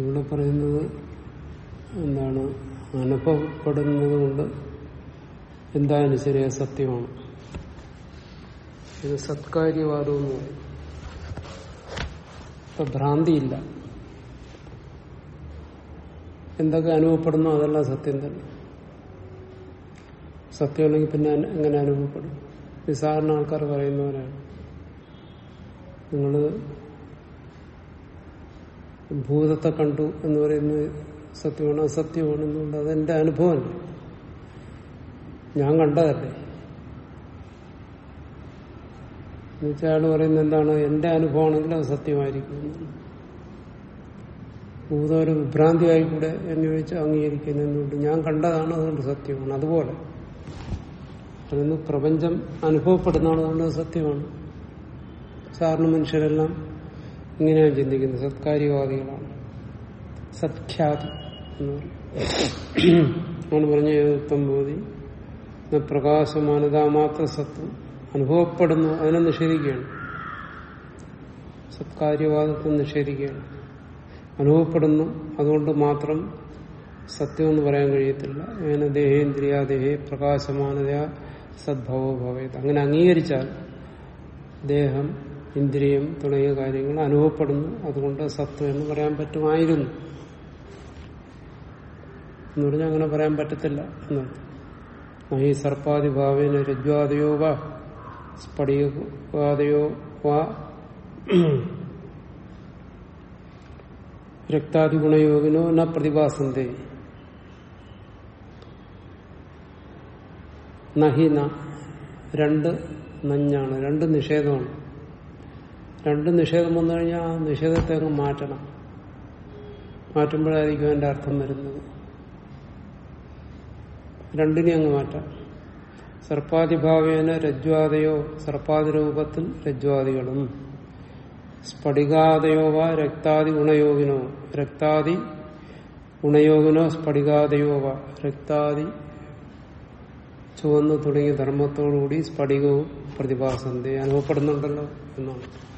ഇവിടെ പറയുന്നത് എന്താണ്? അനുഭവപ്പെടുന്നത് കൊണ്ട് എന്തായാലും ശരി അത് സത്യമാണ്. ഇത് സത്കാര്യവാദം എന്ന് പറയും. ഇപ്പൊ ഭ്രാന്തിയില്ല. എന്തൊക്കെ അനുഭവപ്പെടുന്നോ അതെല്ലാം സത്യം തന്നെ. സത്യമല്ലെങ്കിൽ പിന്നെ എങ്ങനെ അനുഭവപ്പെടും? നിസ്സാരണ ആൾക്കാർ പറയുന്നവരാണ്. നിങ്ങൾ ഭൂതത്തെ കണ്ടു എന്ന് പറയുന്നത് സത്യമാണ് അസത്യമാണ് എന്നുള്ളത് അതെന്റെ അനുഭവമല്ല. ഞാൻ കണ്ടതല്ലേ? എന്നുവെച്ചാൽ അയാൾ പറയുന്നത് എന്താണ്? എന്റെ അനുഭവമാണെങ്കിൽ അത് സത്യമായിരിക്കും. ഭൂതം ഒരു വിഭ്രാന്തിയായി കൂടെ എന്ന് ചോദിച്ചാൽ അംഗീകരിക്കുന്നതുകൊണ്ട് ഞാൻ കണ്ടതാണ് അതുകൊണ്ട് സത്യമാണ്. അതുപോലെ അതൊന്ന് പ്രപഞ്ചം അനുഭവപ്പെടുന്നതാണ് അതുകൊണ്ട് അത് സത്യമാണ്. സാറിന് മനുഷ്യരെല്ലാം ഇങ്ങനെയാണ് ചിന്തിക്കുന്നത്. സത്കാര്യവാദികളാണ് സത്ഖ്യാതി എന്ന് പറഞ്ഞ ഏതത്വം ബോധി? പ്രകാശമാനത മാത്ര സത്വം. അനുഭവപ്പെടുന്നു അതിനെ നിഷേധിക്കുകയാണ്. സത്കാര്യവാദത്തെ നിഷേധിക്കുകയാണ്. അനുഭവപ്പെടുന്നു അതുകൊണ്ട് മാത്രം സത്യം എന്ന് പറയാൻ കഴിയത്തില്ല. അങ്ങനെ ദേഹേന്ദ്രിയാദേഹേ പ്രകാശമാനത സദ്ഭവോ ഭവേത്. അങ്ങനെ അംഗീകരിച്ചാൽ ദേഹം ഇന്ദ്രിയം തുടങ്ങിയ കാര്യങ്ങൾ അനുഭവപ്പെടുന്നു. അതുകൊണ്ട് സത്വം എന്ന് പറയാൻ പറ്റുമായിരുന്നു. എന്ന് പറഞ്ഞാൽ അങ്ങനെ പറയാൻ പറ്റത്തില്ല എന്നാണ് സർപ്പാദി സർപ്പാദിഭാവേന രജ്വാദയോ വാ സ്ഫടികാദയോ വാ രക്താദിഗുണയോഗിനോ ന പ്രതിഭാസന്തേ. നഹി ന രണ്ട് നഞ്ഞാണ് രണ്ട് നിഷേധമാണ്. രണ്ട് നിഷേധം വന്നു കഴിഞ്ഞാൽ ആ നിഷേധത്തെ അങ്ങ് മാറ്റണം. മാറ്റുമ്പോഴായിരിക്കും അതിന്റെ അർത്ഥം വരുന്നത്. രണ്ടിനെ അങ്ങ് മാറ്റാം. സർപ്പാതിഭാവേന രജ്വാദയോ സർപ്പാതിരൂപത്തിൽ രജ്വാദികളും. സ്ഫടികാതയോവ രക്താദി ഗുണയോഗിനോ രക്താദി ഗുണയോഗിനോ സ്ഫടികാതയോവ രക്താദി ചുവന്നു തുടങ്ങിയ ധർമ്മത്തോടുകൂടി സ്ഫടികവും പ്രതിഭാസന്തി അനുഭവപ്പെടുന്നുണ്ടല്ലോ എന്നാണ്.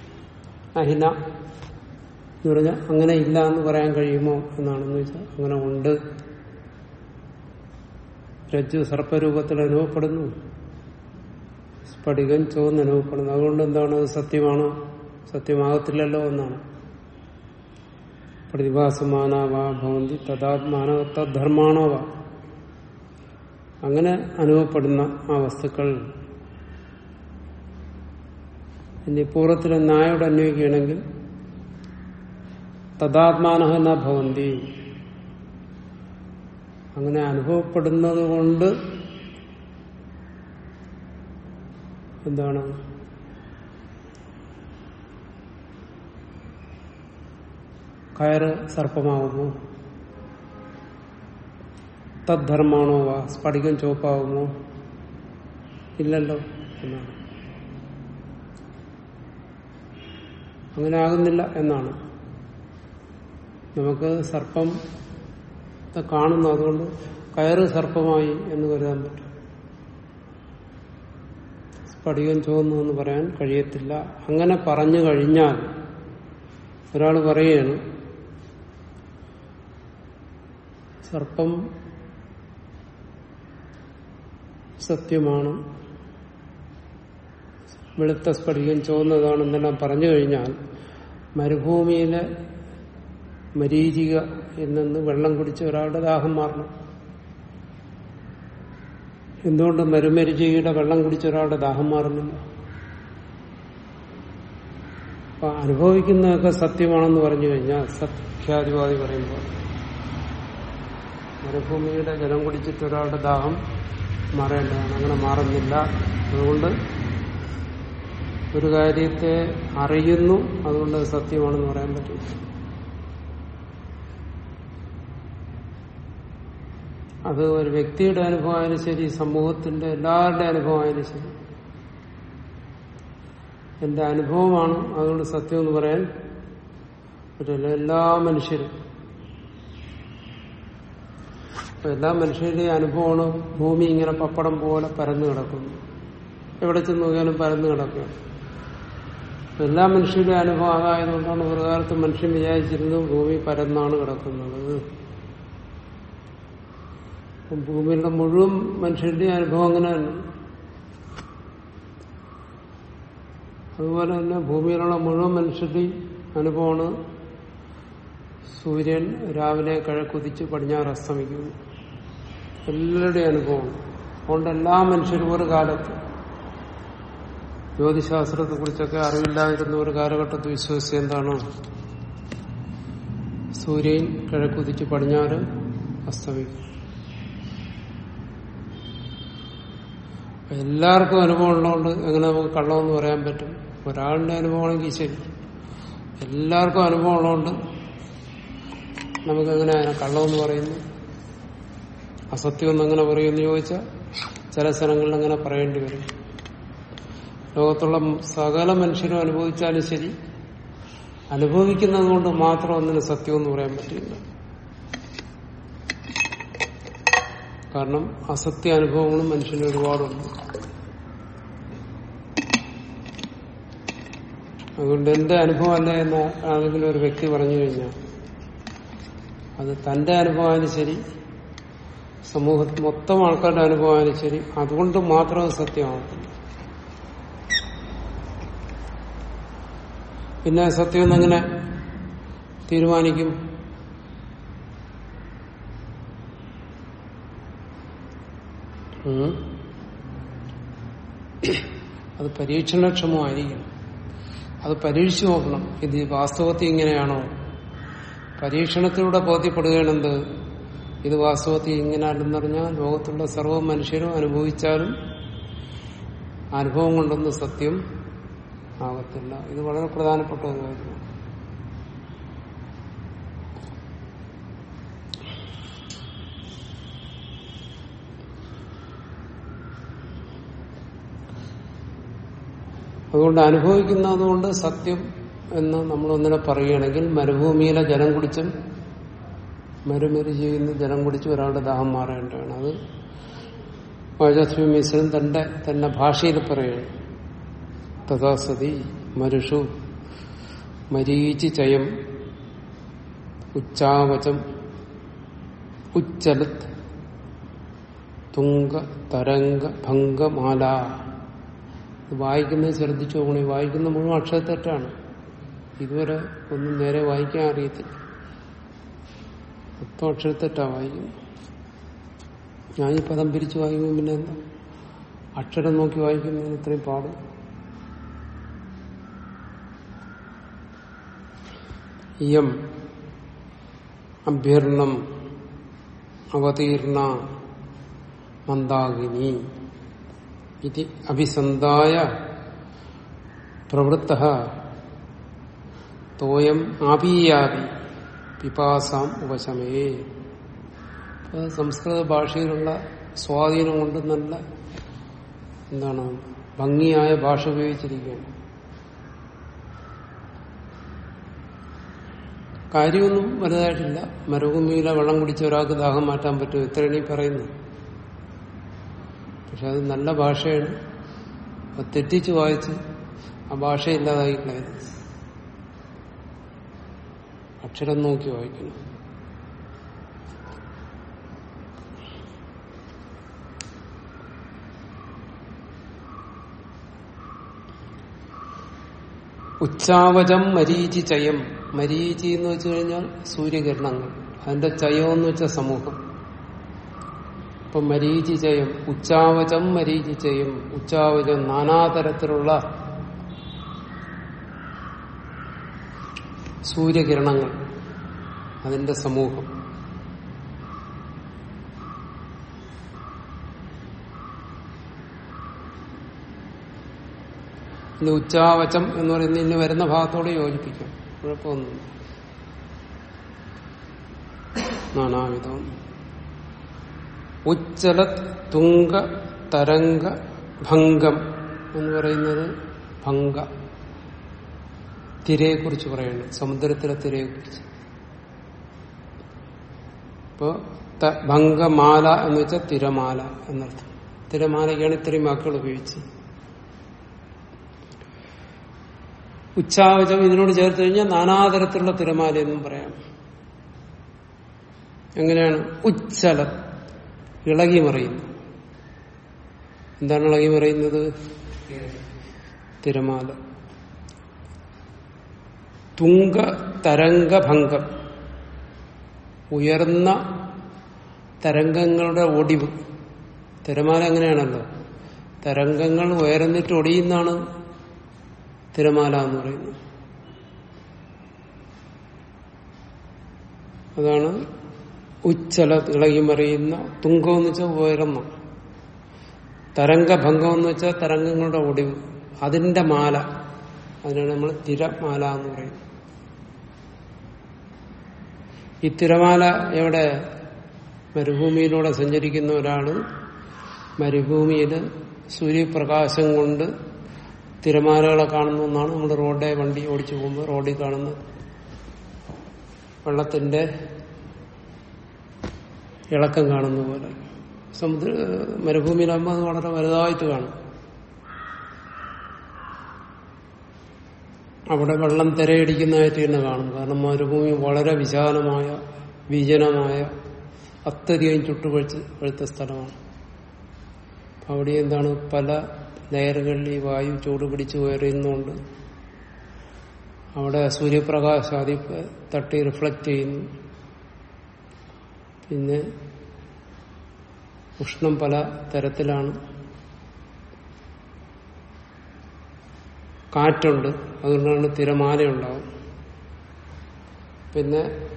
അഹിന എന്ന് പറഞ്ഞാൽ അങ്ങനെ ഇല്ല എന്ന് പറയാൻ കഴിയുമോ എന്നാണെന്ന് വെച്ചാൽ അങ്ങനെ ഉണ്ട്. രജ്ജു സർപ്പരൂപത്തിൽ അനുഭവപ്പെടുന്നു. സ്ഫടികം ചുവന്ന് അനുഭവപ്പെടുന്നു. അതുകൊണ്ട് എന്താണ്? സത്യമാണോ? സത്യമാകത്തില്ലല്ലോ എന്നാണ്. പ്രതിഭാസമാനാവാ ഭവന്തി തഥാത്മാനോ തദ്ധർമാണോ അങ്ങനെ അനുഭവപ്പെടുന്ന ആ വസ്തുക്കൾ ഇനി പൂർവത്തിലെ നായോട് അന്വയിക്കുകയാണെങ്കിൽ തഥാത്മാനഹ ന ഭവന്തി. അങ്ങനെ അനുഭവപ്പെടുന്നത് കൊണ്ട് എന്താണ്? കയറ് സർപ്പമാകുമോ തദ്ധർമാണോ വാ സ്ഫടികം ചുവപ്പാകുമോ ഇല്ലല്ലോ എന്നാണ്. അങ്ങനെ ആകുന്നില്ല എന്നാണ്. നമുക്ക് സർപ്പം കാണുന്നു അതുകൊണ്ട് കയറ് സർപ്പമായി എന്ന് കരുതാൻ പറ്റും. സ്ഫടികം ചുവന്നു എന്ന് പറയാൻ കഴിയത്തില്ല. അങ്ങനെ പറഞ്ഞു കഴിഞ്ഞാൽ ഒരാൾ പറയുകയാണ് സർപ്പം സത്യമാണ്. വെളുത്ത സ്ഫടികം ചുവന്നതാണെന്നെല്ലാം പറഞ്ഞു കഴിഞ്ഞാൽ മരുഭൂമിയിലെ മരീചിക എന്നു വെള്ളം കുടിച്ച് ഒരാളുടെ ദാഹം മാറണം. എന്തുകൊണ്ട് മരുമരിചികയുടെ വെള്ളം കുടിച്ച് ഒരാളുടെ ദാഹം മാറുന്നില്ല? അപ്പൊ അനുഭവിക്കുന്നതൊക്കെ സത്യമാണെന്ന് പറഞ്ഞു കഴിഞ്ഞാൽ സത്യാധിവാദി പറയുമ്പോൾ മരുഭൂമിയുടെ ജലം കുടിച്ചിട്ട് ഒരാളുടെ ദാഹം മാറേണ്ടതാണ്. അങ്ങനെ മാറുന്നില്ല. അതുകൊണ്ട് ഒരു കാര്യത്തെ അറിയുന്നു അതുകൊണ്ട് അത് സത്യമാണെന്ന് പറയാൻ പറ്റില്ല. അത് ഒരു വ്യക്തിയുടെ അനുഭവമായാലും ശരി സമൂഹത്തിന്റെ എല്ലാവരുടെ അനുഭവമായാലും ശരി. എന്റെ അനുഭവമാണ് അതുകൊണ്ട് സത്യം എന്ന് പറയാൻ പറ്റില്ല. എല്ലാ മനുഷ്യരും. എല്ലാ മനുഷ്യരുടെയും അനുഭവമാണ് ഭൂമി ഇങ്ങനെ പപ്പടം പോലെ പരന്നു കിടക്കുന്നു. എവിടെ ചെന്ന് നോക്കിയാലും പരന്നു കിടക്കുകയാണ്. എല്ലാ മനുഷ്യരുടെ അനുഭവം ആകായതുകൊണ്ടാണ് ഒരു കാലത്ത് മനുഷ്യൻ വിചാരിച്ചിരുന്നത് ഭൂമി പരന്നാണ് കിടക്കുന്നത്. ഭൂമിയുടെ മുഴുവൻ മനുഷ്യരുടെ അനുഭവം അങ്ങനെ അതുപോലെ തന്നെ ഭൂമിയിലുള്ള മുഴുവൻ മനുഷ്യരുടെ അനുഭവമാണ് സൂര്യൻ രാവിലെ കിഴക്കുതിച്ച് പടിഞ്ഞാറ് അസ്തമിക്കുന്നു. എല്ലാവരുടെയും അനുഭവമാണ്. അതുകൊണ്ട് എല്ലാ മനുഷ്യരും ഒരു കാലത്ത് ജ്യോതിശാസ്ത്രത്തെ കുറിച്ചൊക്കെ അറിവില്ലാതിരുന്ന ഒരു കാലഘട്ടത്തിൽ വിശ്വസിച്ച് എന്താണ്? സൂര്യൻ കിഴക്കുതിച്ച് പടിഞ്ഞാറ് അസ്തമിക്കും എല്ലാവർക്കും അനുഭവം ഉള്ളതുകൊണ്ട് എങ്ങനെ നമുക്ക് കള്ളമെന്ന് പറയാൻ പറ്റും? ഒരാളുടെ അനുഭവമാണെങ്കിൽ ശരി. എല്ലാവർക്കും അനുഭവം ഉള്ളതുകൊണ്ട് നമുക്ക് നമുക്കെങ്ങനെ അതിനെ കള്ളമെന്ന് പറയുന്നു? അസത്യമെന്ന് എങ്ങനെ പറയുമെന്ന് ചോദിച്ചാൽ ചില സ്ഥലങ്ങളിൽ അങ്ങനെ പറയേണ്ടി വരും. ലോകത്തുള്ള സകല മനുഷ്യരും അനുഭവിച്ചാലും ശരി. അനുഭവിക്കുന്നത് കൊണ്ട് മാത്രം ഒന്നിന് സത്യമെന്ന് പറയാൻ പറ്റില്ല. കാരണം അസത്യ അനുഭവങ്ങളും മനുഷ്യന് ഒരുപാടുണ്ട്. അതുകൊണ്ട് എന്റെ അനുഭവമല്ല എന്ന് ആരെങ്കിലും ഒരു വ്യക്തി പറഞ്ഞു കഴിഞ്ഞാൽ അത് തന്റെ അനുഭവമായാലും ശരി സമൂഹത്തിൽ മൊത്തം ആൾക്കാരുടെ അനുഭവമായാലും ശരി അതുകൊണ്ട് മാത്രം അത് പിന്നെ സത്യം എന്നെങ്ങനെ തീരുമാനിക്കും? അത് പരീക്ഷണക്ഷമമായിരിക്കണം അത് പരീക്ഷിച്ചു നോക്കണം. ഇത് വാസ്തവത്തിൽ ഇങ്ങനെയാണോ? പരീക്ഷണത്തിലൂടെ ബോധ്യപ്പെടുകയാണെന്ത്? ഇത് വാസ്തവത്തിൽ ഇങ്ങനെ അല്ലെന്ന് പറഞ്ഞാൽ ലോകത്തുള്ള സർവ മനുഷ്യരും അനുഭവിച്ചാലും അനുഭവം കൊണ്ടൊന്നും സത്യം ആകത്തില്ല ഇത് വളരെ പ്രധാനപ്പെട്ട ഒരു കാര്യമാണ് അതുകൊണ്ട് അനുഭവിക്കുന്നതുകൊണ്ട് സത്യം എന്ന് നമ്മൾ ഒന്നിനെ പറയുകയാണെങ്കിൽ മരുഭൂമിയിലെ ജലം കുടിച്ചും മരുമരി ചെയ്യുന്ന ജലം കുടിച്ച് ഒരാളുടെ ദാഹം മാറേണ്ടതാണ്. അത് വാചസ്വി മിശ്രൻ തന്റെ തന്നെ ഭാഷയിൽ പറയുകയാണ്. തഥാസതി മരുഷു മരീചി ചയം ഉച്ചാവചം ഉച്ചലത് തുങ്ക തരംഗ ഭംഗമാല. വായിക്കുന്നത് ശ്രദ്ധിച്ചു നോക്കണേ. വായിക്കുന്ന മുഴുവൻ അക്ഷരത്തെറ്റാണ്. ഇതുവരെ ഒന്നും നേരെ വായിക്കാൻ അറിയത്തില്ല. മൊത്തം അക്ഷരത്തെറ്റാ വായിക്കുന്നത്. ഞാൻ ഈ പദം പിരിച്ചു വായിക്കുമ്പോൾ പിന്നെ എന്താ? അക്ഷരം നോക്കി വായിക്കുന്നതിന് ഇത്രയും പാടും ഇയം അഭ്യർണം അവതീർണ മന്ദാകിനി ഇത് അഭിസന്ധായ പ്രവൃത്ത തോയം ആപീയാപി പിപാസാം ഉപശമേ. സംസ്കൃത ഭാഷയിലുള്ള സ്വാധീനം കൊണ്ട് നല്ല എന്താണ് ഭംഗിയായ ഭാഷ ഉപയോഗിച്ചിരിക്കുകയാണ്. കാര്യമൊന്നും വലുതായിട്ടില്ല. മരുഭൂമിയിലെ വെള്ളം കുടിച്ച ഒരാൾക്ക് ദാഹം മാറ്റാൻ പറ്റും ഇത്രയാണ് ഈ പറയുന്നത്. പക്ഷെ അത് നല്ല ഭാഷയാണ്. അത് തെറ്റിച്ച് വായിച്ച് ആ ഭാഷ ഇല്ലാതായി അക്ഷരം നോക്കി വായിക്കുന്നു ഉച്ചാവചം മരീചി ചയം മരീചി എന്ന് വെച്ചു കഴിഞ്ഞാൽ സൂര്യകിരണങ്ങൾ അതിന്റെ ചയം എന്ന് വെച്ച സമൂഹം. ഇപ്പൊ മരീചി ചയം ഉച്ചാവചം മരീചി ചയം ഉച്ചാവചം നാനാതരത്തിലുള്ള സൂര്യകിരണങ്ങൾ അതിന്റെ സമൂഹം. ഉച്ചാവചം എന്ന് പറയുന്ന ഇന്ന് വരുന്ന ഭാഗത്തോട് യോജിപ്പിക്കും. കുഴപ്പമൊന്നുമില്ല. നാനാവിധം. ഉച്ചല തുങ്ക തരംഗ ഭംഗം എന്ന് പറയുന്നത് ഭംഗ. തിരയെ കുറിച്ച് പറയുന്നത് സമുദ്രത്തിലെ തിരയെ കുറിച്ച് ഇപ്പോ ഭംഗമാല എന്ന് വെച്ചാൽ തിരമാല എന്നർത്ഥം. തിരമാലയ്ക്കാണ് ഇത്രയും വാക്കുകൾ ഉപയോഗിച്ചത്. ഉച്ചാവചം ഇതിനോട് ചേർത്ത് കഴിഞ്ഞാൽ നാനാതരത്തിലുള്ള തിരമാല എന്നും പറയാം. എങ്ങനെയാണ്? ഉച്ചല. ഇളകി മറിയുന്നു. എന്താണ് ഇളകി മറിയുന്നത്? തിരമാല. തുങ്ക തരംഗഭംഗം. ഉയർന്ന തരംഗങ്ങളുടെ ഒടിവ്. തിരമാല അങ്ങനെയാണല്ലോ തരംഗങ്ങൾ ഉയർന്നിട്ട് ഒടിയുന്നാണ് തിരമാല എന്ന് പറയുന്നു. അതാണ് ഉച്ചല ഇളകി മറിയുന്ന തുങ്കം എന്ന് വെച്ചാൽ ഉയർന്ന തരംഗഭംഗം എന്ന് വെച്ചാൽ തരംഗങ്ങളുടെ ഒടിവ്. അതിന്റെ മാല. അതിനാണ് നമ്മൾ തിരമാല എന്ന് പറയുന്നത് ഈ തിരമാല എവിടെ? മരുഭൂമിയിലൂടെ സഞ്ചരിക്കുന്ന ഒരാൾ മരുഭൂമിയിൽ സൂര്യപ്രകാശം കൊണ്ട് തിരമാലകളെ കാണുന്നു എന്നാണ് നമ്മൾ റോഡെ വണ്ടി ഓടിച്ചു പോകുമ്പോൾ റോഡിൽ കാണുന്ന വെള്ളത്തിന്റെ ഇളക്കം കാണുന്ന പോലെ. സമുദ്ര മരുഭൂമിയിലാകുമ്പോൾ അത് വളരെ വലുതായിട്ട് കാണും. അവിടെ വെള്ളം തിരയടിക്കുന്നതായിട്ട് തന്നെ കാണും. കാരണം മരുഭൂമി വളരെ വിശാലമായ വിജനമായ അത്യധികം ചുട്ടുപഴുത്ത് പഴുത്ത സ്ഥലമാണ്. അവിടെ എന്താണ്? പല ലെയറുകളിൽ ഈ വായു ചൂട് പിടിച്ച് ഉയരുന്നുണ്ട്. അവിടെ സൂര്യപ്രകാശം അതി തട്ടി റിഫ്ലക്റ്റ് ചെയ്യുന്നു. പിന്നെ ഉഷ്ണം പല തരത്തിലാണ്. കാറ്റുണ്ട് അതുകൊണ്ടാണ് തിരമാലയുണ്ടാവും. പിന്നെ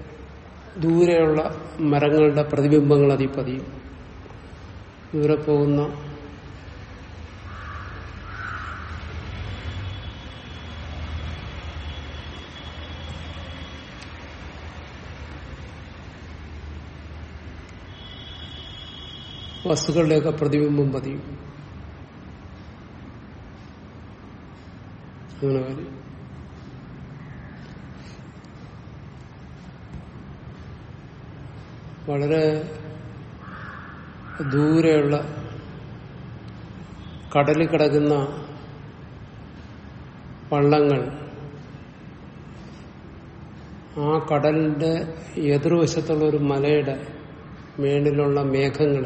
ദൂരെയുള്ള മരങ്ങളുടെ പ്രതിബിംബങ്ങൾ അതിൽ പതിയും. ദൂരെ പോകുന്ന വസ്തുക്കളുടെയൊക്കെ പ്രതിബിംബം പതിയും. അങ്ങനെ വളരെ ദൂരെയുള്ള കടലിൽ കിടക്കുന്ന വള്ളങ്ങൾ ആ കടലിന്റെ എതിർവശത്തുള്ള ഒരു മലയുടെ മേളിലുള്ള മേഘങ്ങൾ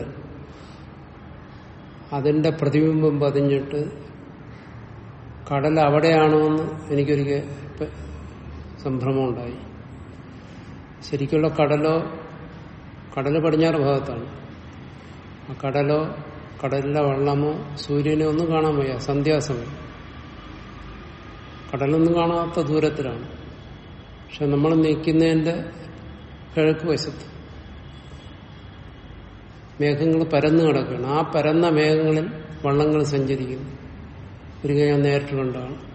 അതിന്റെ പ്രതിബിംബം പതിഞ്ഞിട്ട് കടൽ അവിടെയാണോ എന്ന് എനിക്കൊരിക്കൽ സംഭ്രമമുണ്ടായി. ശരിക്കുള്ള കടലോ കടൽ പടിഞ്ഞാറ് ഭാഗത്താണ്. ആ കടലോ കടലിലെ വെള്ളമോ സൂര്യനെ ഒന്നും കാണാൻ വയ്യ സന്ധ്യാസമയം. കടലൊന്നും കാണാത്ത ദൂരത്തിലാണ്. പക്ഷെ നമ്മൾ നിൽക്കുന്നതിന്റെ കിഴക്ക് വശത്ത് മേഘങ്ങൾ പരന്നു കിടക്കുകയാണ്. ആ പരന്ന മേഘങ്ങളിൽ വള്ളങ്ങൾ സഞ്ചരിക്കുന്നു. ഒരിക്കൽ ഞാൻ നേരിട്ട് കണ്ടാണ്.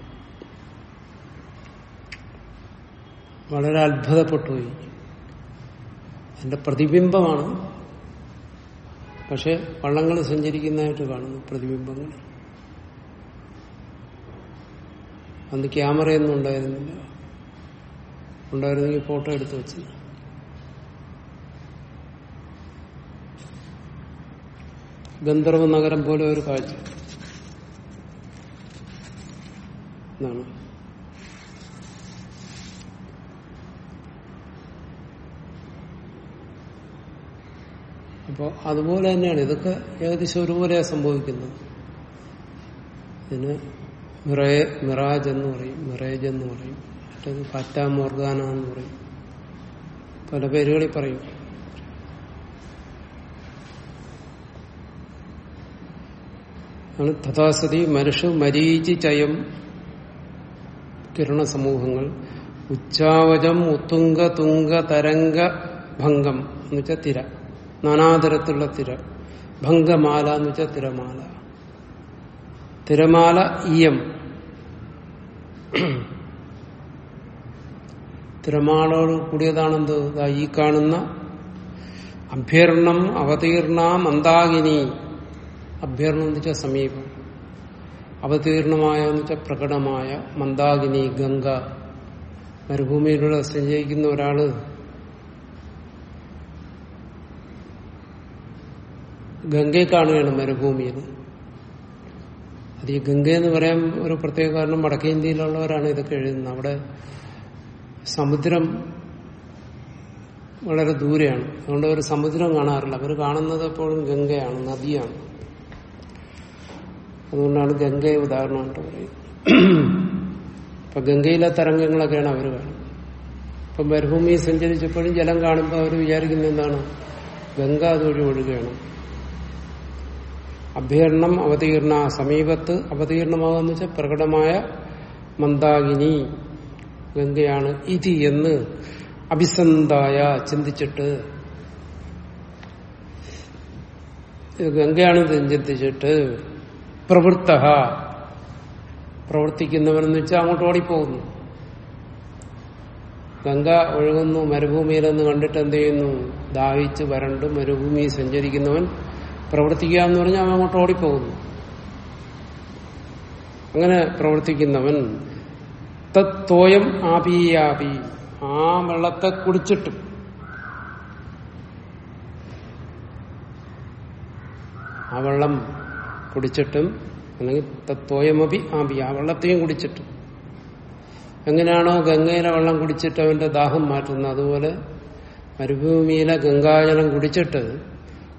വളരെ അത്ഭുതപ്പെട്ടുപോയി. അതിന്റെ പ്രതിബിംബമാണ്. പക്ഷെ വള്ളങ്ങൾ സഞ്ചരിക്കുന്നതായിട്ട് കാണുന്നു പ്രതിബിംബങ്ങൾ. അന്ന് ക്യാമറയൊന്നും ഉണ്ടായിരുന്നില്ല. ഉണ്ടായിരുന്നെങ്കിൽ ഫോട്ടോ എടുത്തു വെച്ച് ഗന്ധർവ നഗരം പോലെ ഒരു കാഴ്ച. എന്നാണ് അപ്പോൾ അതുപോലെ തന്നെയാണ് ഇതൊക്കെ ഏകദേശം ഒരുപോലെ സംഭവിക്കുന്നത്. ഇതിന് മിറേ മിറാജ് എന്ന് പറയും മിറേജ് എന്ന് പറയും മറ്റേത് ഫാറ്റ മോർഗാന എന്ന് പറയും. പല പേരുകളിൽ പറയും. തഥാസതി മനുഷ്യ മരീചി ചയം കിരണ സമൂഹങ്ങൾ. ഉച്ചാവചം ഉത്തുങ്ക തുങ്ക തരംഗ ഭംഗം എന്ന് വെച്ചാൽ തിര. നാനാതരത്തിലുള്ള തിര. ഭംഗമാല എന്ന് വെച്ചാൽ തിരമാല. തിരമാല ഇയം. തിരമാളോട് കൂടിയതാണെന്ത്? ഈ കാണുന്ന അഭ്യർണം അവതീർണ മന്ദാകിനി. അഭ്യർണം എന്ന് വെച്ചാൽ സമീപം. അവതീർണമായ എന്ന് വെച്ചാൽ പ്രകടമായ മന്ദാകിനി ഗംഗ മരുഭൂമിയിലൂടെ സഞ്ചരിക്കുന്ന ഒരാൾ ഗംഗയെ കാണുകയാണ് മരുഭൂമിയിൽ. അത് ഈ ഗംഗ എന്ന് പറയാൻ ഒരു പ്രത്യേക കാരണം വടക്കേ ഇന്ത്യയിലുള്ളവരാണ് ഇതൊക്കെ എഴുതുന്നത്. അവിടെ സമുദ്രം വളരെ ദൂരെയാണ്. അതുകൊണ്ട് അവർ സമുദ്രം കാണാറില്ല. അവർ കാണുന്നത് എപ്പോഴും ഗംഗയാണ് നദിയാണ്. അതുകൊണ്ടാണ് ഗംഗയെ ഉദാഹരണമായിട്ട് പറയുന്നത്. ഇപ്പൊ ഗംഗയിലെ തരംഗങ്ങളൊക്കെയാണ് അവർ കാണുന്നത്. ഇപ്പൊ മരുഭൂമിയിൽ സഞ്ചരിച്ചപ്പോഴും ജലം കാണുമ്പോൾ അവർ വിചാരിക്കുന്ന എന്താണ്? ഗംഗ അതുവഴി ഒഴുകയാണ് അഭ്യരണം അവതീർണ സമീപത്ത് അവതീർണമാകുന്ന വെച്ചാൽ പ്രകടമായ മന്ദാകിനി ഗംഗയാണ് ഇതി എന്ന് അഭിസന്ധായ ചിന്തിച്ചിട്ട്. ഗംഗയാണ് ചിന്തിച്ചിട്ട്. പ്രവൃത്ത പ്രവർത്തിക്കുന്നവനെന്ന് വെച്ചാൽ അങ്ങോട്ട് ഓടിപ്പോകുന്നു. ഗംഗ ഒഴുകുന്നു മരുഭൂമിയിലെന്ന് കണ്ടിട്ട് എന്ത് ചെയ്യുന്നു? ദാഹിച്ച് വരണ്ട് മരുഭൂമിയിൽ സഞ്ചരിക്കുന്നവൻ പ്രവർത്തിക്കുക എന്ന് പറഞ്ഞാൽ അങ്ങോട്ട് ഓടിപ്പോകുന്നു. അങ്ങനെ പ്രവർത്തിക്കുന്നവൻ തത്തോയം ആപിയാപി. ആ വെള്ളത്തെ കുടിച്ചിട്ടും. ആ വെള്ളം കുടിച്ചിട്ടും അല്ലെങ്കിൽ തത്വയമപി ആപി ആ വെള്ളത്തെയും കുടിച്ചിട്ടും. എങ്ങനെയാണോ ഗംഗയിലെ വെള്ളം കുടിച്ചിട്ട് അവന്റെ ദാഹം മാറ്റുന്നത്. അതുപോലെ മരുഭൂമിയിലെ ഗംഗാജലം കുടിച്ചിട്ട്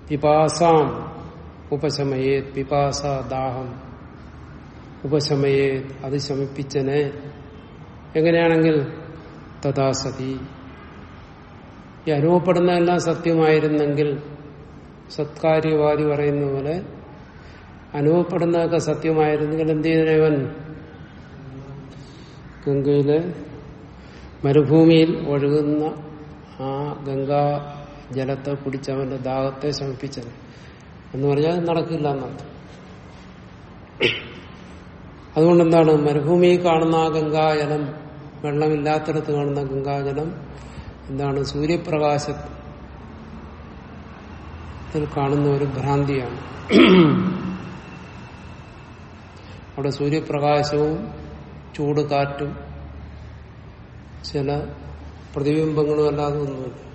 പിപാസാം ഉപശമയേ പിപാസ ദാഹം ഉപശമയേ അത് ശമിപ്പിച്ചനെ എങ്ങനെയാണെങ്കിൽ തഥാസതി ഈ അനുഭവപ്പെടുന്നതെല്ലാം സത്യമായിരുന്നെങ്കിൽ സത്കാര്യവാദി പറയുന്ന പോലെ അനുഭവപ്പെടുന്നതൊക്കെ സത്യമായിരുന്നെങ്കിൽ എന്ത് ചെയ്തവൻ ഗംഗയിലെ മരുഭൂമിയിൽ ഒഴുകുന്ന ആ ഗംഗാ ജലത്തെ കുടിച്ച് അവന്റെ ദാഹത്തെ ശമിപ്പിച്ചത്. എന്ന് പറഞ്ഞാൽ നടക്കില്ല എന്നർത്ഥം അതുകൊണ്ട് എന്താണ്? മരുഭൂമിയിൽ കാണുന്ന ആ ഗംഗാജലം വെള്ളമില്ലാത്തടത്ത് കാണുന്ന ഗംഗാജലം എന്താണ്? സൂര്യപ്രകാശത്തിൽ കാണുന്ന ഒരു ഭ്രാന്തിയാണ്. അവിടെ സൂര്യപ്രകാശവും ചൂട് കാറ്റും ചില പ്രതിബിംബങ്ങളും അല്ലാതെ ഒന്നുമില്ല.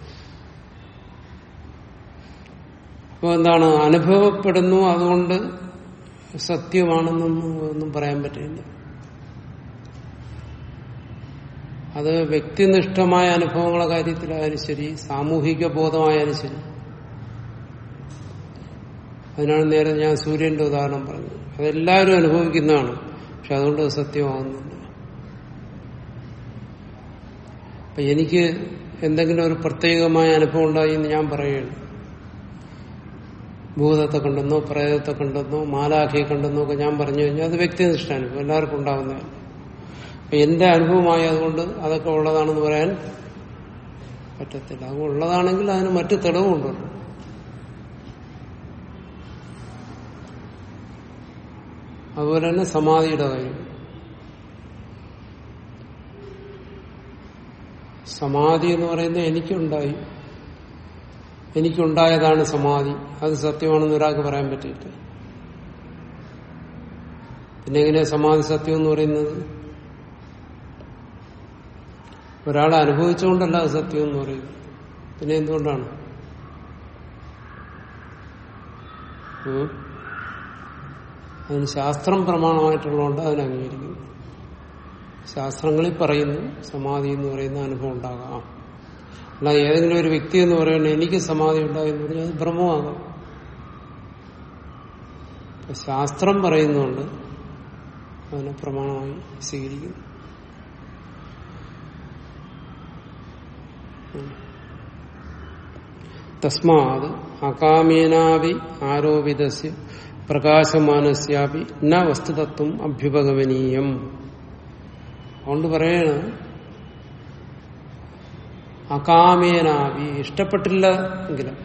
അപ്പോൾ എന്താണ്? അനുഭവപ്പെടുന്നു അതുകൊണ്ട് സത്യമാണെന്നൊന്നും ഒന്നും പറയാൻ പറ്റില്ല. അത് വ്യക്തിനിഷ്ഠമായ അനുഭവങ്ങളുടെ കാര്യത്തിലായാലും ശരി സാമൂഹിക ബോധമായാലും ശരി. അതിനാണ് നേരെ ഞാൻ സൂര്യന്റെ ഉദാഹരണം പറഞ്ഞത്. അതെല്ലാവരും അനുഭവിക്കുന്നതാണ്. പക്ഷെ അതുകൊണ്ട് അത് സത്യമാകുന്നില്ല അപ്പൊ എനിക്ക് എന്തെങ്കിലും ഒരു പ്രത്യേകമായ അനുഭവം ഉണ്ടായി എന്ന് ഞാൻ പറയുകയാണ്. ഭൂതത്തെ കണ്ടെന്നോ പ്രേതത്തെ കണ്ടെന്നോ മാലാഖയെ കണ്ടെന്നോ ഒക്കെ ഞാൻ പറഞ്ഞു കഴിഞ്ഞാൽ അത് വ്യക്തിനിഷ്ഠ അനുഭവം എല്ലാവർക്കും ഉണ്ടാകുന്നതാണ് അപ്പൊ എന്റെ അനുഭവമായി അതുകൊണ്ട് അതൊക്കെ ഉള്ളതാണെന്ന് പറയാൻ പറ്റത്തില്ല. അത് ഉള്ളതാണെങ്കിൽ അതിന് മറ്റു തെളിവുണ്ടല്ലോ അതുപോലെ തന്നെ സമാധിയുടെ കാര്യം. സമാധി എന്ന് പറയുന്നത് എനിക്കുണ്ടായി. എനിക്കുണ്ടായതാണ് സമാധി. അത് സത്യമാണെന്ന് ഒരാൾക്ക് പറയാൻ പറ്റിയിട്ട് പിന്നെ എങ്ങനെയാ സമാധി സത്യം എന്ന് പറയുന്നത്? ഒരാൾ അനുഭവിച്ചുകൊണ്ടല്ല അത് സത്യം എന്ന് പറയുന്നത്. പിന്നെ എന്തുകൊണ്ടാണ്? അതിന് ശാസ്ത്രം പ്രമാണമായിട്ടുള്ളതുകൊണ്ട് അതിനെ അംഗീകരിക്കുന്നു. ശാസ്ത്രങ്ങളിൽ പറയുന്നു സമാധി എന്ന് പറയുന്ന അനുഭവം ഉണ്ടാകാം. അല്ല ഏതെങ്കിലും ഒരു വ്യക്തി എന്ന് പറയുന്നത് എനിക്ക് സമാധി ഉണ്ടായി എന്ന് പറഞ്ഞാൽ അത് ഭ്രമമാകാം ശാസ്ത്രം പറയുന്നുണ്ട് അതിനെ പ്രമാണമായി സ്വീകരിക്കുന്നു. തസ്മാത് അകാമീനാവി ആരോപിതസ്യ പ്രകാശമാനസ്യാപി ന വസ്തുതത്വം അഭ്യുപഗമനീയം. അതുകൊണ്ട് പറയണ അകാമേനാവി ഇഷ്ടപ്പെട്ടില്ല എങ്കിലും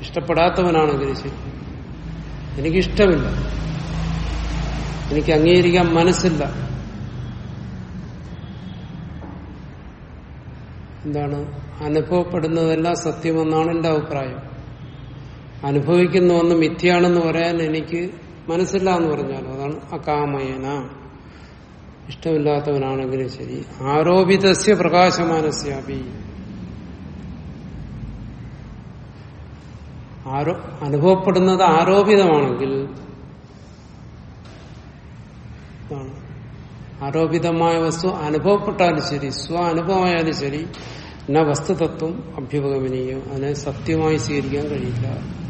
ഇഷ്ടപ്പെടാത്തവനാണെങ്കിലും ശരി. എനിക്കിഷ്ടമില്ല. എനിക്ക് അംഗീകരിക്കാൻ മനസ്സില്ല. എന്താണ്? അനുഭവപ്പെടുന്നതെല്ലാം സത്യമെന്നാണ് എന്റെ അഭിപ്രായം. അനുഭവിക്കുന്ന ഒന്ന് മിഥ്യയാണെന്ന് പറയാൻ എനിക്ക് മനസ്സില്ല എന്ന് പറഞ്ഞാലോ? അതാണ് അകാമയന. ഇഷ്ടമില്ലാത്തവനാണെങ്കിലും ശരി. ആരോപിതസ്യ പ്രകാശമാനസ്യാപി. ആരോ അനുഭവപ്പെടുന്നത് ആരോപിതമാണെങ്കിൽ ആരോപിതമായ വസ്തു അനുഭവപ്പെട്ടാലും ശരി. സ്വ അനുഭവമായാലും ശരി. എന്ന വസ്തുതത്വം അഭ്യുപഗമനീയം. അതിനെ സത്യമായി സ്വീകരിക്കാൻ കഴിയില്ല.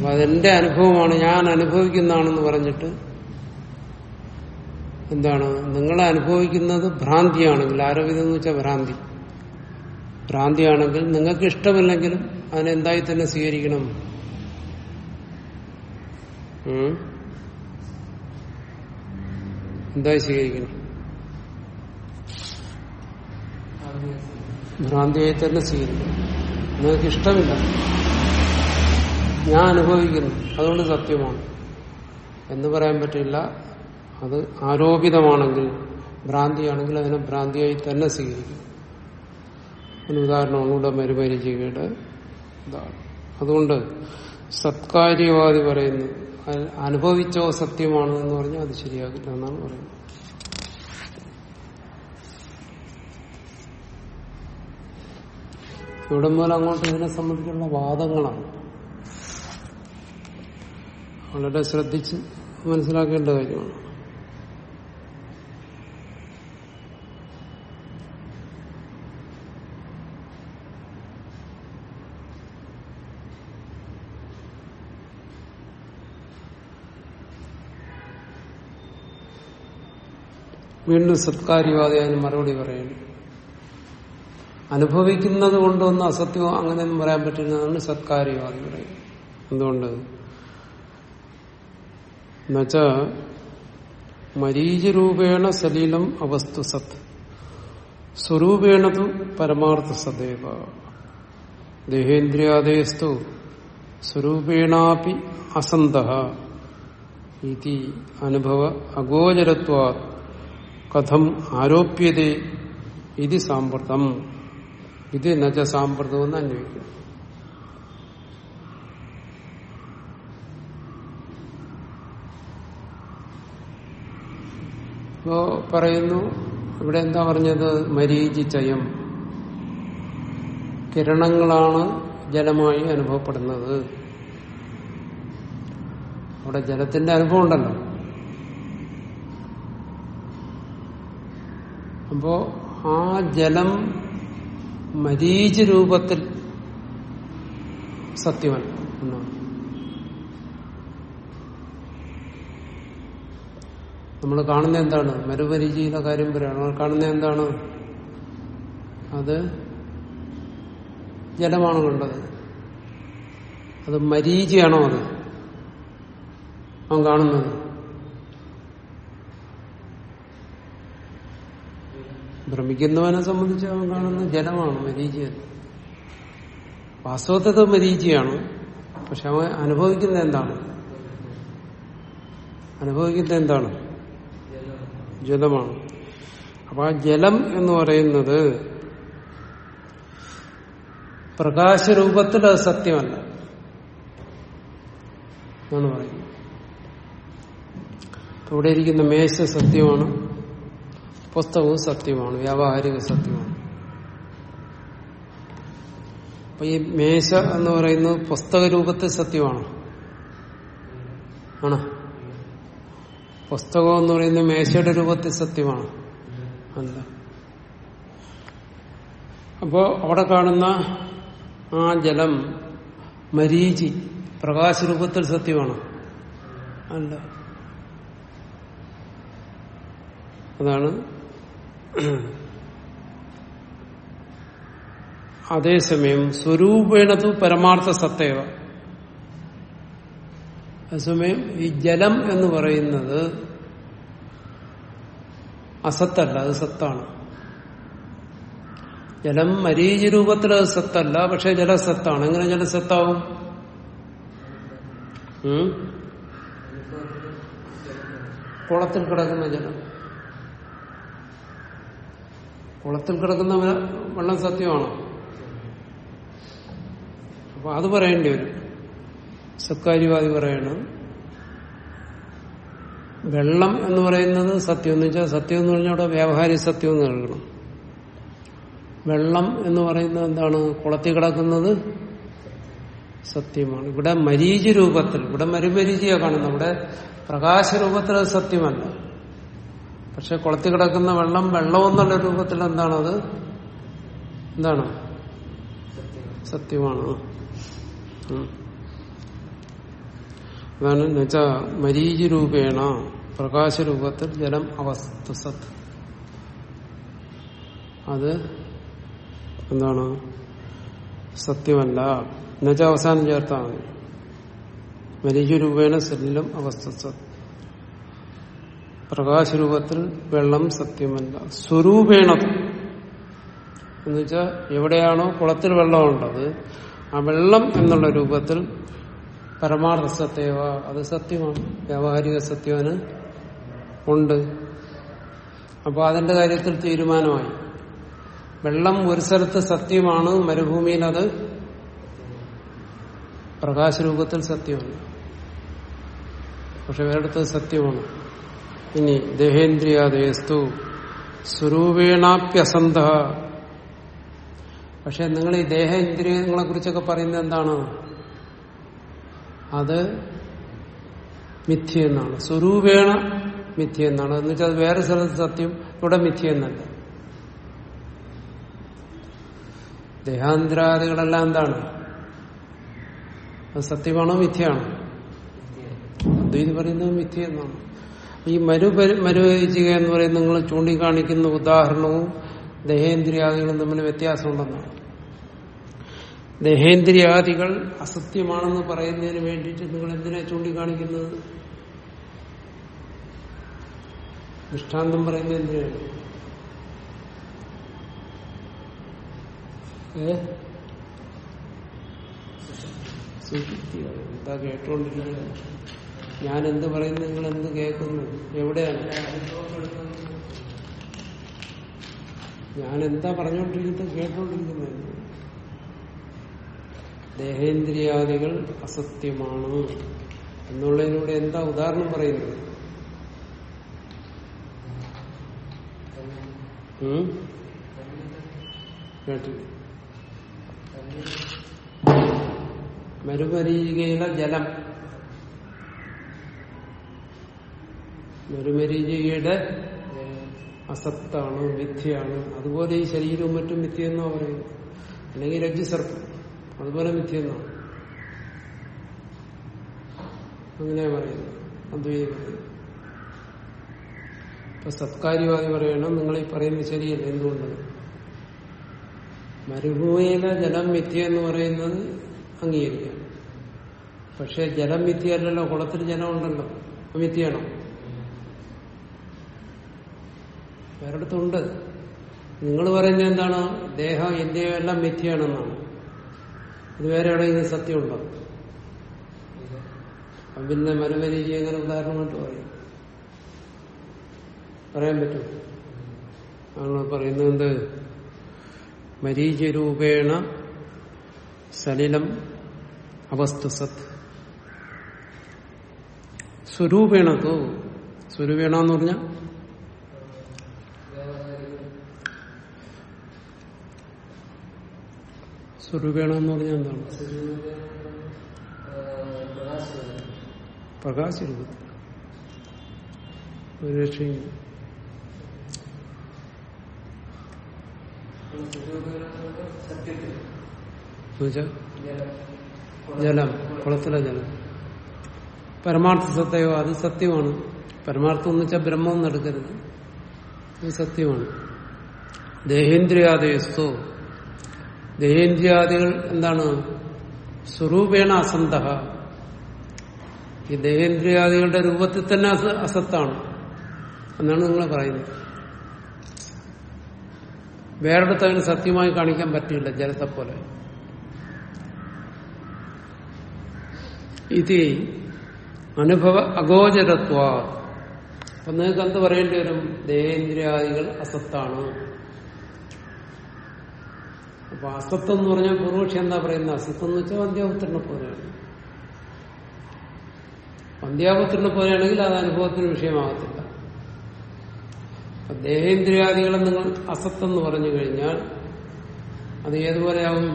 അപ്പൊ അതെന്റെ അനുഭവമാണ് ഞാൻ അനുഭവിക്കുന്നതാണെന്ന് പറഞ്ഞിട്ട് എന്താണ്? നിങ്ങൾ അനുഭവിക്കുന്നത് ഭ്രാന്തിയാണെങ്കിൽ ആരോപിതം എന്ന് വെച്ചാൽ ഭ്രാന്തി. ഭ്രാന്തിയാണെങ്കിൽ നിങ്ങൾക്ക് ഇഷ്ടമില്ലെങ്കിലും അതിനെന്തായി തന്നെ സ്വീകരിക്കണം? എന്തായി സ്വീകരിക്കണം? ഭ്രാന്തിയായി തന്നെ സ്വീകരിക്കണം. നിങ്ങൾക്ക് ഇഷ്ടമില്ല. ഞാൻ അനുഭവിക്കുന്നു. അതുകൊണ്ട് സത്യമാണ്. എന്ന് പറയാൻ പറ്റില്ല. അത് ആരോപിതമാണെങ്കിൽ ഭ്രാന്തിയാണെങ്കിൽ അതിനെ ഭ്രാന്തിയായി തന്നെ സ്വീകരിക്കും. ഒരു ഉദാഹരണമാണ് ഇവിടെ ഇതാണ്. അതുകൊണ്ട് സത്കാര്യവാദി പറയുന്നു അനുഭവിച്ചോ സത്യമാണ് എന്ന് പറഞ്ഞാൽ അത് ശരിയാകില്ല എന്നാണ് പറയുന്നത്. ഇവിടെ മുതൽ അങ്ങോട്ട് ഇതിനെ സംബന്ധിച്ചുള്ള വാദങ്ങളാണ്. വളരെ ശ്രദ്ധിച്ച് മനസ്സിലാക്കേണ്ട കാര്യമാണ്. വീണ്ടും സത്കാര്യവാദി അതിന് മറുപടി പറയുന്നു. അനുഭവിക്കുന്നത് കൊണ്ടൊന്നും അസത്യം അങ്ങനെയൊന്നും പറയാൻ പറ്റുന്നതാണ് സത്കാര്യവാദി പറയുന്നത്. എന്തുകൊണ്ട്? എന്നുവച്ചാ മരീചരൂപേണ സലീലം അവസ്തു സത്. സ്വരൂപേണതു പരമാർത്ഥ സദേവ. ദേഹേന്ദ്രിയാദേസ്തു സ്വരൂപേണാപി അസന്ത ഇതി അനുഭവ അഗോചരത്വാ കഥം ആരോപ്യതേ ഇത് സാമ്പ്രതം. ഇത് നജ സാമ്പ്രതം എന്ന് അന്വയിക്കുന്നു ഇപ്പോ പറയുന്നു ഇവിടെ എന്താ പറഞ്ഞത്? മരീചി ചയം. കിരണങ്ങളാണ് ജലമായി അനുഭവപ്പെടുന്നത്. അവിടെ ജലത്തിന്റെ അനുഭവം ഉണ്ടല്ലോ. അപ്പോ ആ ജലം മരീചി രൂപത്തിൽ സത്യമല്ല എന്നാണ് നമ്മൾ കാണുന്ന എന്താണ്? മരുപരിചിയുടെ കാര്യം പറയുകയാണ് നമ്മൾ കാണുന്ന എന്താണ്? അത് ജലമാണ് കണ്ടത്. അത് മരീചിയാണോ അത്? അവൻ കാണുന്നത്. ഭ്രമിക്കുന്നവനെ സംബന്ധിച്ച് അവൻ കാണുന്നത് ജലമാണ് മരീചിയല്ല വാസ്തവത്തെ മരീചിയാണ്. പക്ഷെ അവൻ അനുഭവിക്കുന്നത് എന്താണ്? അനുഭവിക്കുന്നത് എന്താണ്? ജലമാണ്. അപ്പൊ ആ ജലം എന്ന് പറയുന്നത് പ്രകാശരൂപത്തിൽ അത് സത്യമല്ല. എന്നാണ് പറയുന്നത്. ഇവിടെ ഇരിക്കുന്ന മേശ സത്യമാണ് പുസ്തകവും സത്യമാണ് വ്യാവഹാരിക സത്യമാണ്. അപ്പൊ ഈ മേശ എന്ന് പറയുന്നത് പുസ്തക രൂപത്തിൽ സത്യമാണോ. ആണോ? പുസ്തകം എന്ന് പറയുന്നത് മേശയുടെ രൂപത്തിൽ സത്യമാണ്. അല്ല അപ്പോ അവിടെ കാണുന്ന ആ ജലം മരീചി പ്രകാശരൂപത്തിൽ സത്യമാണ്. അല്ല. അതാണ് അതേസമയം സ്വരൂപേണതു പരമാർത്ഥ സത്തേവ അതേസമയം ഈ ജലം എന്ന് പറയുന്നത് അസത്തല്ല അത് സത്താണ്. ജലം മരീചി രൂപത്തിൽ അത് സത്തല്ല പക്ഷെ ജലസത്താണ് എങ്ങനെ ജലസത്താവും? കുളത്തിൽ കിടക്കുന്ന ജലം. കുളത്തിൽ കിടക്കുന്ന വെള്ളം സത്യമാണോ. അപ്പൊ അത് പറയേണ്ടി വരും. സത്കാര്യവാദി പറയണം. വെള്ളം എന്ന് പറയുന്നത് സത്യം എന്ന് വെച്ചാൽ സത്യം എന്ന് പറഞ്ഞാൽ അവിടെ വ്യാവഹാരിക സത്യം എന്ന് നൽകണം വെള്ളം എന്ന് പറയുന്നത് എന്താണ്? കുളത്തിൽ കിടക്കുന്നത് സത്യമാണ്. ഇവിടെ മരീച രൂപത്തിൽ ഇവിടെ മരുമരീചിയാ കാണുന്നത്. ഇവിടെ പ്രകാശ രൂപത്തിൽ അത് സത്യമല്ല. പക്ഷെ കുളത്തിൽ കിടക്കുന്ന വെള്ളം വെള്ളം എന്നുള്ള രൂപത്തിൽ എന്താണത് എന്താണ്? സത്യമാണ്. അതാണ് എന്നുവെച്ചാ മരീചി രൂപേണ പ്രകാശരൂപത്തിൽ ജലം അവസ്ഥ അത് എന്താണ്? സത്യമല്ല. എന്നുവെച്ചാൽ അവസാനം ചേർത്താ മതി. മരീചി രൂപേണ സലിലം അവസ്ഥ സത്. പ്രകാശരൂപത്തിൽ വെള്ളം സത്യമല്ല. സ്വരൂപേണ. എന്നുവെച്ചാൽ എവിടെയാണോ കുളത്തിൽ വെള്ളമുണ്ടത് ആ വെള്ളം എന്നുള്ള രൂപത്തിൽ പരമാർത്ഥ സത്യവ അത് സത്യമാണ് വ്യാവഹാരിക സത്യവന് ഉണ്ട്. അപ്പോൾ അതിന്റെ കാര്യത്തിൽ തീരുമാനമായി. വെള്ളം ഒരു സ്ഥലത്ത് സത്യമാണ് മരുഭൂമിയിൽ അത് പ്രകാശരൂപത്തിൽ സത്യമാണ്. പക്ഷെ വേറെടുത്ത് സത്യമാണ്. ഇനി ദേഹേന്ദ്രിയാദേസ്തു സ്വരൂപേണാപ്യസന്ത പക്ഷെ നിങ്ങൾ ഈ ദേഹേന്ദ്രിയങ്ങളെ കുറിച്ചൊക്കെ പറയുന്നത് എന്താണ്? അത് മിഥ്യ എന്നാണ് സ്വരൂപേണ മിഥ്യ എന്നാണ് എന്ന് വെച്ചാൽ വേറെ സ്ഥലത്ത് സത്യം ഇവിടെ മിഥ്യ എന്നല്ല ദേഹാന്തരാദികളെല്ലാം എന്താണ്? അത് സത്യമാണോ മിഥ്യയാണോ? അദ്വൈതി പറയുന്നത് മിഥ്യ എന്നാണ് ഈ മരു മരുവചിക എന്ന് പറയുന്ന നിങ്ങൾ ചൂണ്ടിക്കാണിക്കുന്ന ഉദാഹരണവും ദേഹേന്ദ്രിയാദികളും തമ്മിൽ വ്യത്യാസമുണ്ടെന്നാണ്. ദേഹേന്ദ്രിയാദികൾ അസത്യമാണെന്ന് പറയുന്നതിന് വേണ്ടിയിട്ട് നിങ്ങൾ എന്തിനാ ചൂണ്ടിക്കാണിക്കുന്നത്? ദൃഷ്ടാന്തം പറയുന്നത് എന്തിനാണ്? എന്താ കേട്ടോണ്ടിരിക്കുന്നത്? ഞാൻ എന്ത് പറയുന്നു? നിങ്ങൾ എന്ത് കേൾക്കുന്നു? എവിടെയാണ്? ഞാൻ എന്താ പറഞ്ഞുകൊണ്ടിരിക്കുന്നത് കേട്ടോണ്ടിരിക്കുന്നത് ദേഹേന്ദ്രിയാദികൾ അസത്യമാണ്. എന്നുള്ളതിലൂടെ എന്താ ഉദാഹരണം പറയുന്നത്? മരുമരീചികയിലെ ജലം. മരുമരീചികയുടെ അസത്താണ് മിഥ്യയാണ്. അതുപോലെ ഈ ശരീരവും മറ്റും മിഥ്യെന്നാ പറയുന്നത്? അല്ലെങ്കിൽ രജ്ജുസർപ്പം. അതുപോലെ മിഥ്യെന്നാണ് അങ്ങനെ പറയുന്നത് അദ്വൈതി പറയുന്നത് ഇപ്പൊ സത്കാര്യവാദി പറയണം? നിങ്ങൾ ഈ പറയുന്നത് ശരിയല്ല. എന്തുകൊണ്ട് മരുഭൂമിയിലെ ജലം മിഥ്യ എന്ന് പറയുന്നത് അംഗീകരിക്കാം. പക്ഷെ ജലം മിഥ്യയല്ലല്ലോ. കുളത്തിൽ ജലം ഉണ്ടല്ലോ. മിഥ്യയാണോ? വേറെടുത്തുണ്ട്. നിങ്ങൾ പറയുന്നത് എന്താണ്? ദേഹം ഇന്ത്യയെല്ലാം മിഥ്യയാണെന്നാണ്. ഇത് വേറെ എവിടെയെങ്കിലും സത്യമുണ്ടോ? പിന്നെ മരുമരീചി എങ്ങനെ ഉദാഹരണമായിട്ട് പറയും. പറയാൻ പറ്റും. ആണ് പറയുന്നത് മരീചരൂപേണ സലിലം അവസ്തുസത്. സ്വരൂപേണത്തോ സ്വരൂപേണ എന്ന് പറഞ്ഞാൽ സ്വരൂപേണ എന്ന് പറഞ്ഞാൽ എന്താണ്? പ്രകാശരൂപത്തിൽ. ഒരു എന്നുവെച്ചാ ജലം കുളത്തിലെ ജലം. പരമാർത്ഥ സത്യമോ അത് സത്യമാണ്. പരമാർത്ഥം എന്ന് വെച്ചാൽ ബ്രഹ്മം എടുക്കരുത്. അത് സത്യമാണ്. ദേഹേന്ദ്രിയാദേസ്തു ദേഹേന്ദ്രിയാദികൾ എന്താണ്? സ്വരൂപേണ അസന്ത ഈ ദേഹേന്ദ്രിയാദികളുടെ രൂപത്തിൽ തന്നെ അസത്താണ്. എന്നാണ് നിങ്ങൾ പറയുന്നത്. വേറെടുത്ത് അതിന് സത്യമായി കാണിക്കാൻ പറ്റില്ല ജലത്തെ പോലെ ഇത് അനുഭവ അഗോചരത്വ. അപ്പൊ നിങ്ങൾക്ക് എന്ത് പറയേണ്ടി വരും? ദേഹേന്ദ്രിയാദികൾ അസത്താണ്. അപ്പൊ അസത്വം എന്ന് പറഞ്ഞാൽ പൂർവക്ഷി എന്താ പറയുന്നത്? അസത്വം എന്ന് വെച്ചാൽ അന്ത്യാപുത്രനെ പോലെയാണ് അന്ത്യാപുത്രനെ പോലെയാണെങ്കിൽ അത് അനുഭവത്തിന് വിഷയമാകത്തില്ല. ദേഹേന്ദ്രിയാദികളെ നിങ്ങൾ അസത്വം എന്ന് പറഞ്ഞു കഴിഞ്ഞാൽ അത് ഏതുപോലെയാവും?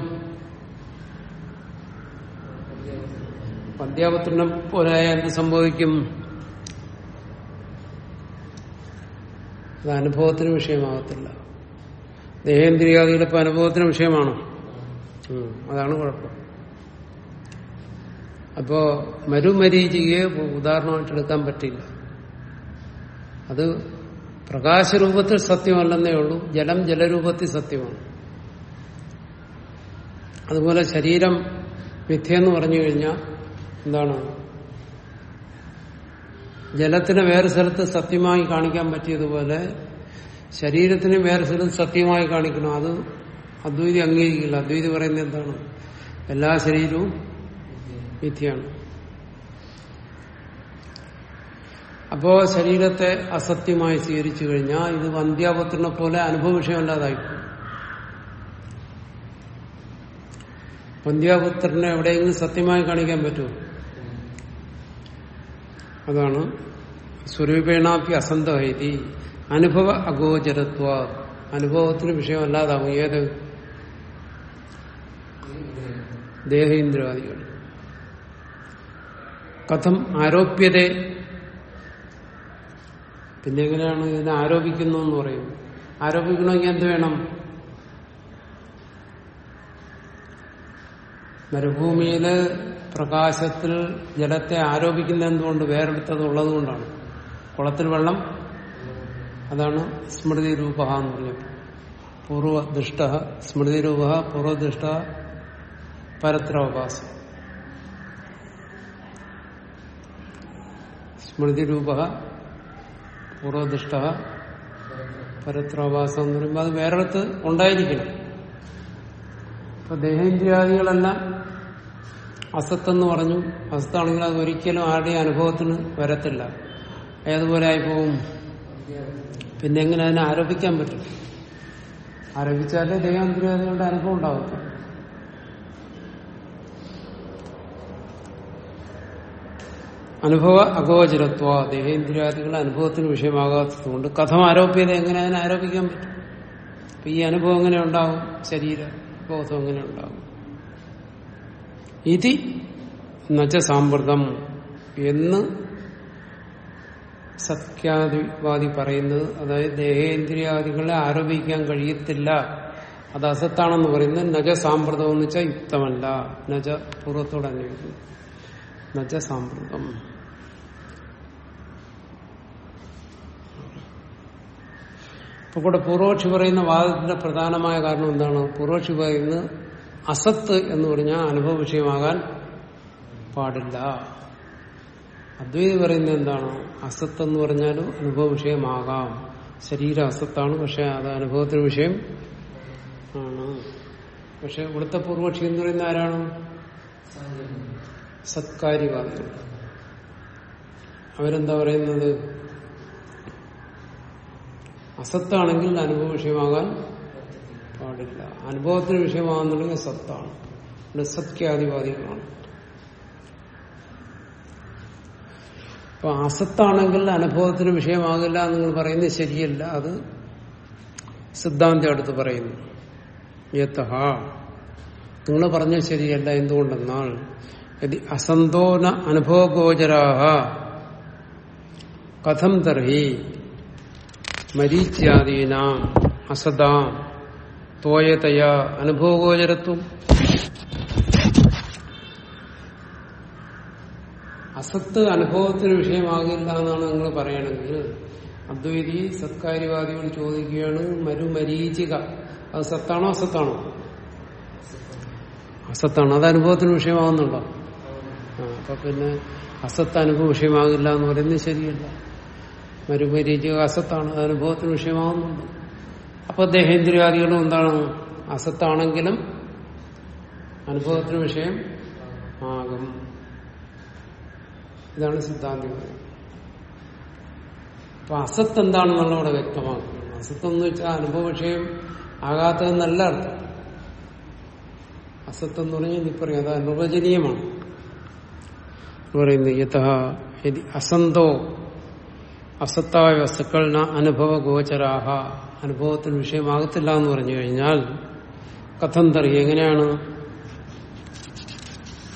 പന്ത്യാപുത്രനെ പോലെയായ എന്ത് സംഭവിക്കും? അത് അനുഭവത്തിന് വിഷയമാകത്തില്ല. ദേഹേന്ദ്രിയാദികളുടെ ഇപ്പൊ അനുഭവത്തിന് വിഷയമാണ്? അതാണ് കുഴപ്പം. അപ്പോ മരുമരീചികയെ ഉദാഹരണമായിട്ട് എടുക്കാൻ പറ്റില്ല. അത് പ്രകാശരൂപത്തിൽ സത്യമല്ലെന്നേ ഉള്ളൂ ജലം ജലരൂപത്തിൽ സത്യമാണ്. അതുപോലെ ശരീരം മിഥ്യെന്ന് പറഞ്ഞു കഴിഞ്ഞാൽ എന്താണ്? ജലത്തിനെ വേറെ സ്ഥലത്ത് സത്യമായി കാണിക്കാൻ പറ്റിയതുപോലെ ശരീരത്തിന് വേറെ സ്ഥലം സത്യമായി കാണിക്കണം അത് അദ്വൈതി അംഗീകരിക്കില്ല. അദ്വൈതി പറയുന്നത് എന്താണ്? എല്ലാ ശരീരവും മിഥ്യയാണ്. അപ്പോ ശരീരത്തെ അസത്യമായി സ്വീകരിച്ചു കഴിഞ്ഞാൽ ഇത് വന്ധ്യാപുത്രനെ പോലെ അനുഭവ വിഷയമല്ലാതായി വന്ധ്യാപുത്രനെ എവിടെയെങ്കിലും സത്യമായി കാണിക്കാൻ പറ്റുമോ? അതാണ് സ്വരൂപേണാപ്പി അസന്തഹൈതി. അനുഭവ അഗോചരത്വ. അനുഭവത്തിന് വിഷയമല്ലാതാവും. ഏത്? ദേഹേന്ദ്രാദികൾ കഥം ആരോപ്യത. പിന്നെ എങ്ങനെയാണ് ഇതിനെ ആരോപിക്കുന്നു എന്ന് പറയും? ആരോപിക്കണമെങ്കിൽ എന്ത് വേണം? മരുഭൂമിയിൽ പ്രകാശത്തിൽ ജലത്തെ ആരോപിക്കുന്ന എന്തുകൊണ്ട്? വേറെടുത്തത് ഉള്ളതുകൊണ്ടാണ്. കുളത്തിൽ വെള്ളം അതാണ് സ്മൃതി രൂപ എന്ന് പറഞ്ഞത്. പൂർവദൃഷ്ട സ്മൃതി രൂപ പൂർവദുഷ്ട പരത്രാവകാശം. സ്മൃതി രൂപ പൂർവദൃഷ്ട പരത്രാവകാശം എന്ന് പറയുമ്പോൾ അത് വേറെടുത്ത് ഉണ്ടായിരിക്കണം. ഇപ്പൊ ദേഹേന്ദ്രിയാദികളെല്ലാം അസത്തെന്ന് പറഞ്ഞു. അസത്താണെങ്കിൽ അത് ഒരിക്കലും ആരുടെയും അനുഭവത്തിന് വരത്തില്ല. ഏതുപോലെ ആയിപ്പോവും? പിന്നെ എങ്ങനെ അതിനെ ആരോപിക്കാൻ പറ്റും? ആരോപിച്ചാലേ ദൈവാന്തരവാദികളുടെ അനുഭവം ഉണ്ടാവത്തില്ല അനുഭവ അഗോചരത്വ. ദേഹേന്ദ്രിയാദികൾ അനുഭവത്തിന് വിഷയമാകാത്തതുകൊണ്ട് കഥം ആരോപ്യത എങ്ങനെ അതിനെ ആരോപിക്കാൻ പറ്റും? അപ്പൊ ഈ അനുഭവം എങ്ങനെ ഉണ്ടാവും? ശരീര ബോധം എങ്ങനെ ഉണ്ടാവും? ഇതി നച്ച സാമ്പ്രതം എന്ന് സത്യാദിവാദി പറയുന്നത് അതായത് ദേഹേന്ദ്രിയാദികളെ ആരോപിക്കാൻ കഴിയത്തില്ല. അത് അസത്താണെന്ന് പറയുന്നത് നജ സാമ്പ്രതം എന്ന് വെച്ചാൽ യുക്തമല്ല. നജ പൂർവത്തോട് അന്വേഷിക്കുന്നു. നജ സാമ്പ്രതം. ഇപ്പൊ കൂടെ പൂർവക്ഷി പറയുന്ന വാദത്തിന്റെ പ്രധാനമായ കാരണം എന്താണ്? പൂർവക്ഷി പറയുന്നത് അസത്ത് എന്ന് പറഞ്ഞാൽ അനുഭവ വിഷയമാകാൻ പാടില്ല. അദ്വൈതി പറയുന്നത് എന്താണ്? അസത്ത് എന്ന് പറഞ്ഞാലും അനുഭവ വിഷയമാകാം. ശരീരം അസത്താണ് പക്ഷെ അത് അനുഭവത്തിന് വിഷയം ആണ്. പക്ഷെ ഇവിടുത്തെ പൂർവക്ഷി എന്ന് പറയുന്ന ആരാണ്? സത്കാര്യവാദികൾ അവരെന്താ പറയുന്നത്? അസത്താണെങ്കിൽ അനുഭവ വിഷയമാകാൻ പാടില്ല. അനുഭവത്തിന് വിഷയമാകുന്നുണ്ടെങ്കിൽ സത്താണ്. സത്യാദിവാദികളാണ് അപ്പൊ അസത്താണെങ്കിൽ അനുഭവത്തിന് വിഷയമാകില്ല നിങ്ങൾ പറയുന്നത് ശരിയല്ല. അത് സിദ്ധാന്തം അടുത്ത് പറയുന്നു. യഥ. നിങ്ങൾ പറഞ്ഞത് ശരിയല്ല എന്തുകൊണ്ടെന്നാൽ യതി അസന്തോന അനുഭവഗോചരാഹ. കഥം തർഹി. മരീച്യാദീനാം അസതാം തോയതയാ അനുഭവഗോചരത്വം. അസത്ത് അനുഭവത്തിന് വിഷയമാകില്ല എന്നാണ് നിങ്ങൾ പറയണമെങ്കിൽ അദ്വൈതി സത്കാര്യവാദിയോട് ചോദിക്കുകയാണ് മരുമരീചിക അത് സത്താണോ അസത്താണോ? അസത്താണ്. അത് അനുഭവത്തിന് വിഷയമാകുന്നുണ്ടോ? അപ്പൊ പിന്നെ അസത്ത് അനുഭവ വിഷയമാകില്ല എന്ന് പറയുന്നത് ശരിയല്ല. മരുമരീചിക അസത്താണ്. അത് അനുഭവത്തിന് വിഷയമാകുന്നുണ്ട്. അപ്പൊ ദേഹേന്ദ്രിയാദികളും എന്താണ്? അസത്താണെങ്കിലും അനുഭവത്തിന് വിഷയം ആകും. ഇതാണ് സിദ്ധാന്തം അപ്പൊ അസത്ത് എന്താണെന്നുള്ള ഇവിടെ വ്യക്തമാക്കുന്നത് അസത്ത് എന്ന് വെച്ചാൽ അനുഭവ വിഷയം ആകാത്തതെന്നല്ല അർത്ഥം. അസത്ത് എന്ന് പറഞ്ഞാൽ ഇനി പറയും? അത് അനുവചനീയമാണ്. പറയുന്നത് യഥ അസന്തോ അസത്തായ വസ്തുക്കൾ അനുഭവ ഗോചരാഹ. അനുഭവത്തിന് വിഷയമാകത്തില്ല എന്ന് പറഞ്ഞു കഴിഞ്ഞാൽ കഥം തറി എങ്ങനെയാണ്?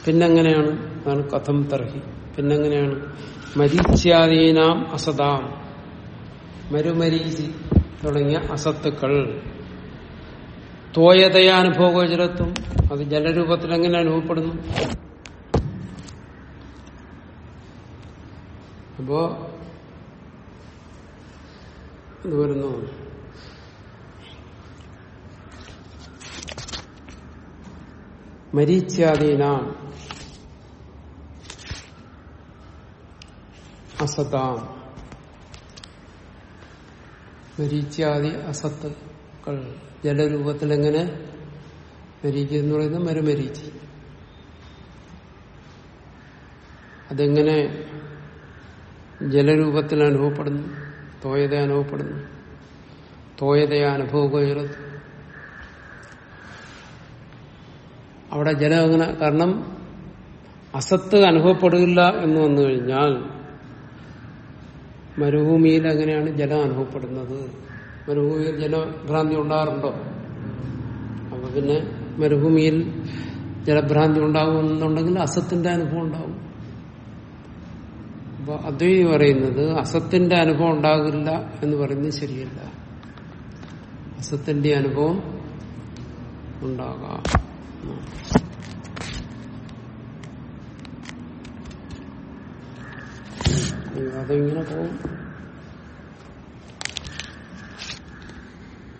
പിന്നെങ്ങനെയാണ്? അതാണ് കഥം തർഹി. പിന്നെങ്ങനെയാണ്? മരീച്യാദീനാം അസതാം. മരുമരീചി തുടങ്ങിയ അസത്തുക്കൾ. തോയതയാനുഭവഗോചരത്വം അത് ജലരൂപത്തിൽ എങ്ങനെ അനുഭവപ്പെടുന്നു? അപ്പോ ഇത് വരുന്നു. മരീച്യാദീനാം അസതാം. മരീച്ചാദി അസത്തുക്കൾ. ജലരൂപത്തിൽ എങ്ങനെ മരീച്ച എന്ന് പറയുന്നത് മരുമരീചി അതെങ്ങനെ ജലരൂപത്തിൽ അനുഭവപ്പെടുന്നു? തോയത അനുഭവപ്പെടുന്നു. തോയതയ അനുഭവപ്പെടുന്നത്. അവിടെ ജലം അങ്ങനെ കാരണം അസത്ത് അനുഭവപ്പെടില്ല എന്ന് വന്നു കഴിഞ്ഞാൽ മരുഭൂമിയിൽ എങ്ങനെയാണ് ജലം അനുഭവപ്പെടുന്നത്? മരുഭൂമിയിൽ ജലഭ്രാന്തി ഉണ്ടാകാറുണ്ടോ? അപ്പൊ പിന്നെ മരുഭൂമിയിൽ ജലഭ്രാന്തി ഉണ്ടാകുമെന്നുണ്ടെങ്കിൽ അസത്തിന്റെ അനുഭവം ഉണ്ടാവും അപ്പൊ അദ്വൈതി പറയുന്നത് അസത്തിന്റെ അനുഭവം ഉണ്ടാകില്ല എന്ന് പറയുന്നത് ശരിയല്ല. അസത്തിന്റെ അനുഭവം ഉണ്ടാകാം. അതിങ്ങനെ പോകും